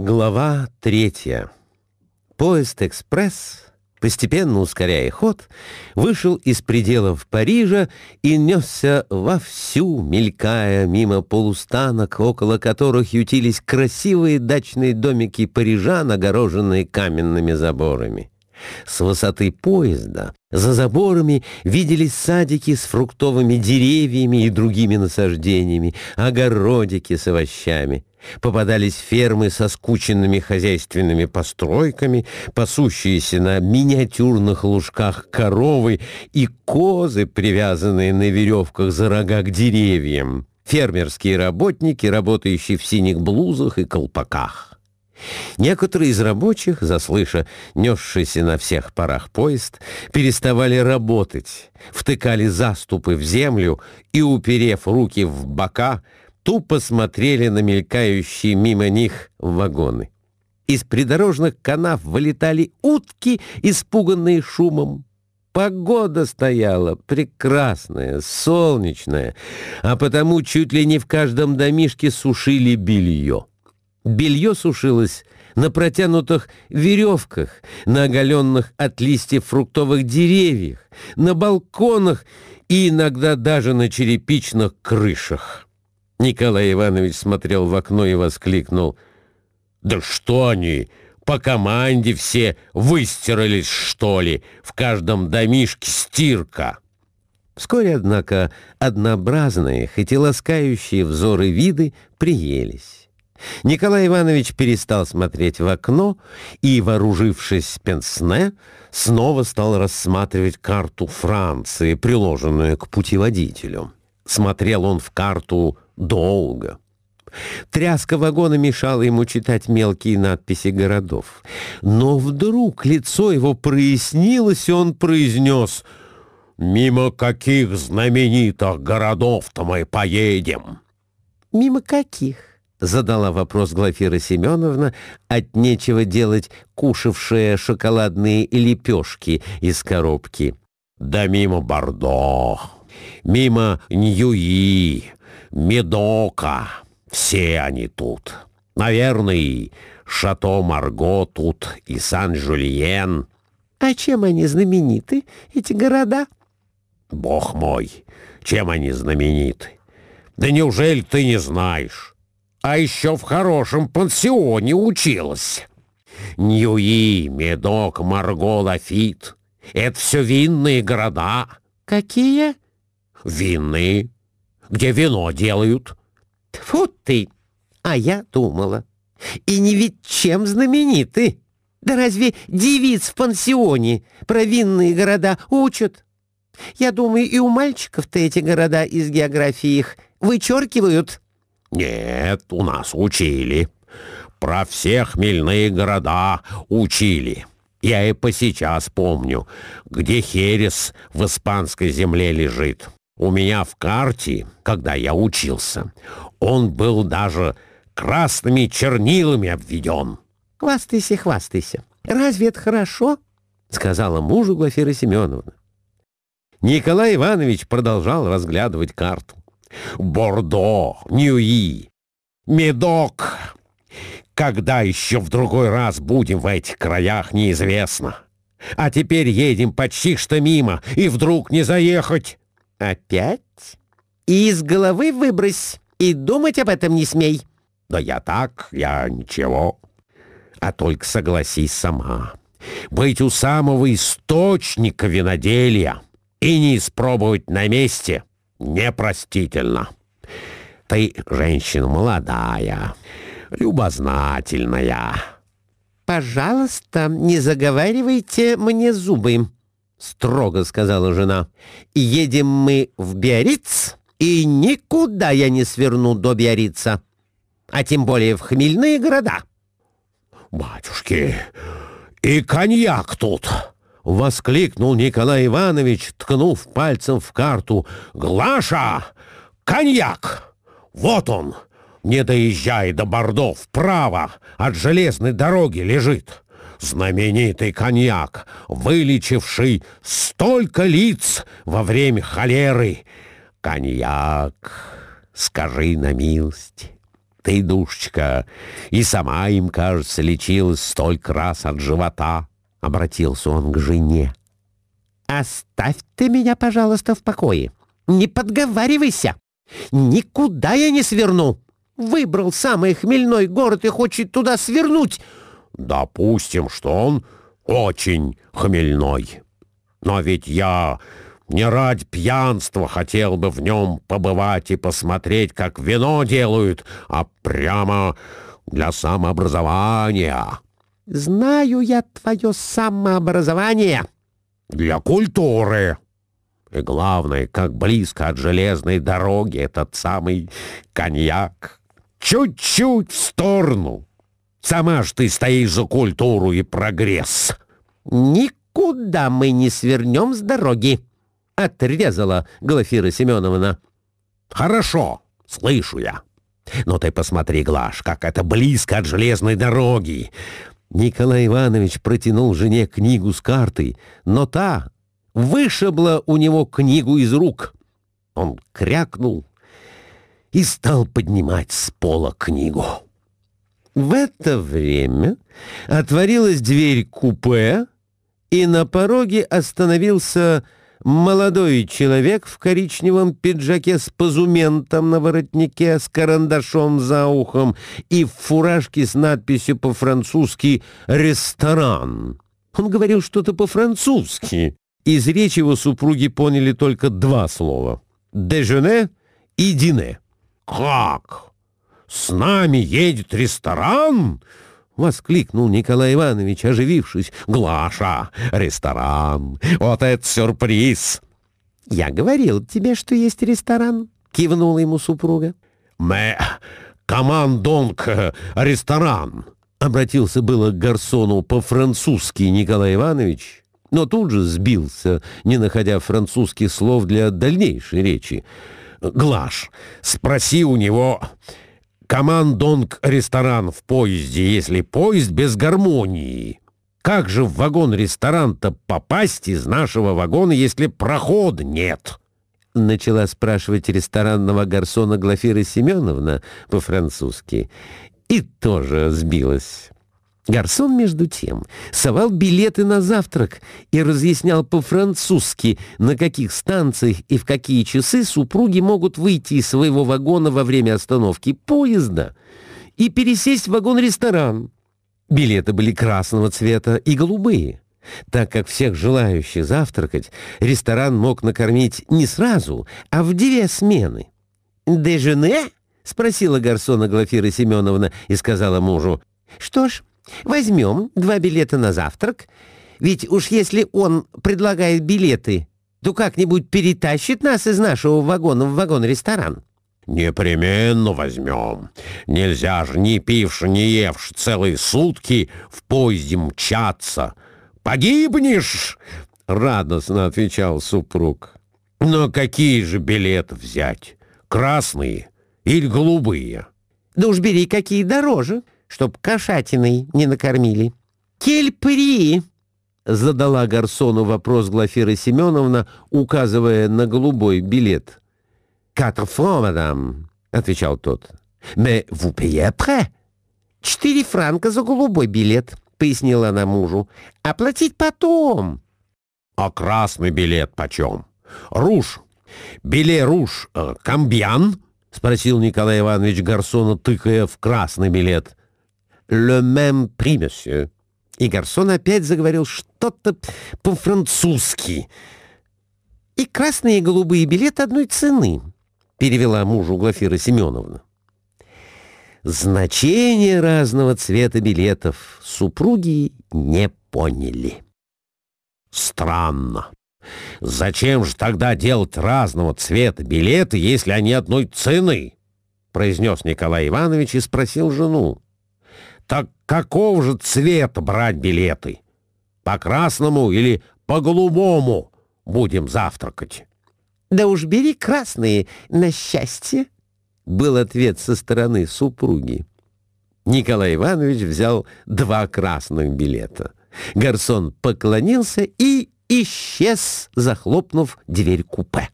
Глава третья. Поезд «Экспресс», постепенно ускоряя ход, вышел из пределов Парижа и несся вовсю, мелькая мимо полустанок, около которых ютились красивые дачные домики парижан, огороженные каменными заборами. С высоты поезда за заборами виделись садики с фруктовыми деревьями и другими насаждениями, огородики с овощами. Попадались фермы со скученными хозяйственными постройками, пасущиеся на миниатюрных лужках коровы и козы, привязанные на веревках за рога к деревьям, фермерские работники, работающие в синих блузах и колпаках. Некоторые из рабочих, заслыша несшийся на всех парах поезд, переставали работать, втыкали заступы в землю и, уперев руки в бока, тупо смотрели на мелькающие мимо них вагоны. Из придорожных канав вылетали утки, испуганные шумом. Погода стояла прекрасная, солнечная, а потому чуть ли не в каждом домишке сушили белье. Белье сушилось на протянутых веревках, на оголенных от листьев фруктовых деревьях, на балконах и иногда даже на черепичных крышах. Николай Иванович смотрел в окно и воскликнул. «Да что они, по команде все выстирались, что ли? В каждом домишке стирка!» Вскоре, однако, однообразные, хоть и ласкающие взоры виды приелись. Николай Иванович перестал смотреть в окно и, вооружившись пенсне, снова стал рассматривать карту Франции, приложенную к путеводителю. Смотрел он в карту долго. Тряска вагона мешала ему читать мелкие надписи городов. Но вдруг лицо его прояснилось, и он произнес «Мимо каких знаменитых городов-то мы поедем?» «Мимо каких?» — задала вопрос Глафира Семеновна, от нечего делать кушавшая шоколадные лепешки из коробки. «Да мимо Бордо, мимо Ньюи, Медока, все они тут. Наверное, Шато Марго тут, и Сан-Жульен». «А чем они знамениты, эти города?» «Бог мой, чем они знамениты? Да неужели ты не знаешь?» А еще в хорошем пансионе училась. Ньюи, Медок, Марго, Лафит — это все винные города. Какие? Винные, где вино делают. Тьфу ты! А я думала. И не ведь чем знамениты? Да разве девиц в пансионе про винные города учат? Я думаю, и у мальчиков-то эти города из географии их вычеркивают. Нет, у нас учили. Про все хмельные города учили. Я и по сейчас помню, где Херес в испанской земле лежит. У меня в карте, когда я учился, он был даже красными чернилами обведен. «Хвастайся, хвастайся. Разве это хорошо?» — сказала мужу Глафира Семеновна. Николай Иванович продолжал разглядывать карту. Бордо, Ньюи, Медок. Когда еще в другой раз будем в этих краях, неизвестно. А теперь едем почти что мимо, и вдруг не заехать. Опять? И из головы выбрось, и думать об этом не смей. Да я так, я ничего. А только согласись сама. Быть у самого источника виноделия и не испробовать на месте — непростительно. Ты женщина молодая, любознательная. «Пожалуйста, не заговаривайте мне зубы», — строго сказала жена. «Едем мы в Биарриц, и никуда я не сверну до Биаррица, а тем более в хмельные города». «Батюшки, и коньяк тут!» — воскликнул Николай Иванович, ткнув пальцем в карту. «Глаша! Коньяк! Вот он! Не доезжай до Бордо, вправо, от железной дороги лежит!» знаменитый коньяк, вылечивший столько лиц во время холеры. Коньяк, скажи на милость, Ты, душечка, и сама им, кажется, лечилась столько раз от живота. Обратился он к жене. «Оставь ты меня, пожалуйста, в покое. Не подговаривайся. Никуда я не сверну. Выбрал самый хмельной город и хочет туда свернуть». «Допустим, что он очень хмельной. Но ведь я не ради пьянства хотел бы в нем побывать и посмотреть, как вино делают, а прямо для самообразования. Знаю я твое самообразование. Для культуры. И главное, как близко от железной дороги этот самый коньяк. Чуть-чуть в сторону. Сама ж ты стоишь за культуру и прогресс. Никуда мы не свернем с дороги отрезала Глафира Семеновна. «Хорошо, слышу я. Но ты посмотри, Глаш, как это близко от железной дороги!» Николай Иванович протянул жене книгу с картой, но та вышибла у него книгу из рук. Он крякнул и стал поднимать с пола книгу. В это время отворилась дверь купе, и на пороге остановился молодой человек в коричневом пиджаке с позументом на воротнике, с карандашом за ухом и в фуражке с надписью по-французски «Ресторан». Он говорил что-то по-французски. Из речи его супруги поняли только два слова «дежене» и «дине». «Как? С нами едет ресторан?» — воскликнул Николай Иванович, оживившись. «Глаша, ресторан! Вот это сюрприз!» «Я говорил тебе, что есть ресторан», — кивнула ему супруга. «Мы командонг ресторан», — обратился было к гарсону по-французски Николай Иванович, но тут же сбился, не находя французских слов для дальнейшей речи. «Глаш, спроси у него...» командонг-ресторан в поезде, если поезд без гармонии? Как же в вагон-ресторан-то попасть из нашего вагона, если прохода нет?» Начала спрашивать ресторанного гарсона Глафира Семеновна по-французски и тоже сбилась. Гарсон, между тем, совал билеты на завтрак и разъяснял по-французски, на каких станциях и в какие часы супруги могут выйти из своего вагона во время остановки поезда и пересесть в вагон-ресторан. Билеты были красного цвета и голубые. Так как всех желающих завтракать ресторан мог накормить не сразу, а в две смены. «Дежене?» — спросила гарсона Глафира Семеновна и сказала мужу. «Что ж, Возьмем два билета на завтрак, ведь уж если он предлагает билеты, то как-нибудь перетащит нас из нашего вагона в вагон-ресторан». «Непременно возьмем. Нельзя же, не пивши, не евши целые сутки в поезде мчаться. Погибнешь!» — радостно отвечал супруг. «Но какие же билеты взять? Красные или голубые?» «Да уж бери, какие дороже!» Чтоб кошатиной не накормили. «Кельпри!» — задала Гарсону вопрос Глафира Семеновна, указывая на голубой билет. «Quatre francs, мадам», — отвечал тот. «Mais vous payez après?» «Четыре франка за голубой билет», — пояснила она мужу. «Оплатить потом». «А красный билет почем? Руж? Биле руж э, комбьян?» — спросил Николай Иванович Гарсона, тыкая в красный билет. «Le même prix, monsieur». И гарсон опять заговорил что-то по-французски. «И красные и голубые билеты одной цены», — перевела мужу Глафира Семеновна. Значение разного цвета билетов супруги не поняли. «Странно. Зачем же тогда делать разного цвета билеты, если они одной цены?» — произнес Николай Иванович и спросил жену. Так какого же цвета брать билеты? По красному или по голубому будем завтракать? Да уж бери красные на счастье, был ответ со стороны супруги. Николай Иванович взял два красных билета. Гарсон поклонился и исчез, захлопнув дверь купе.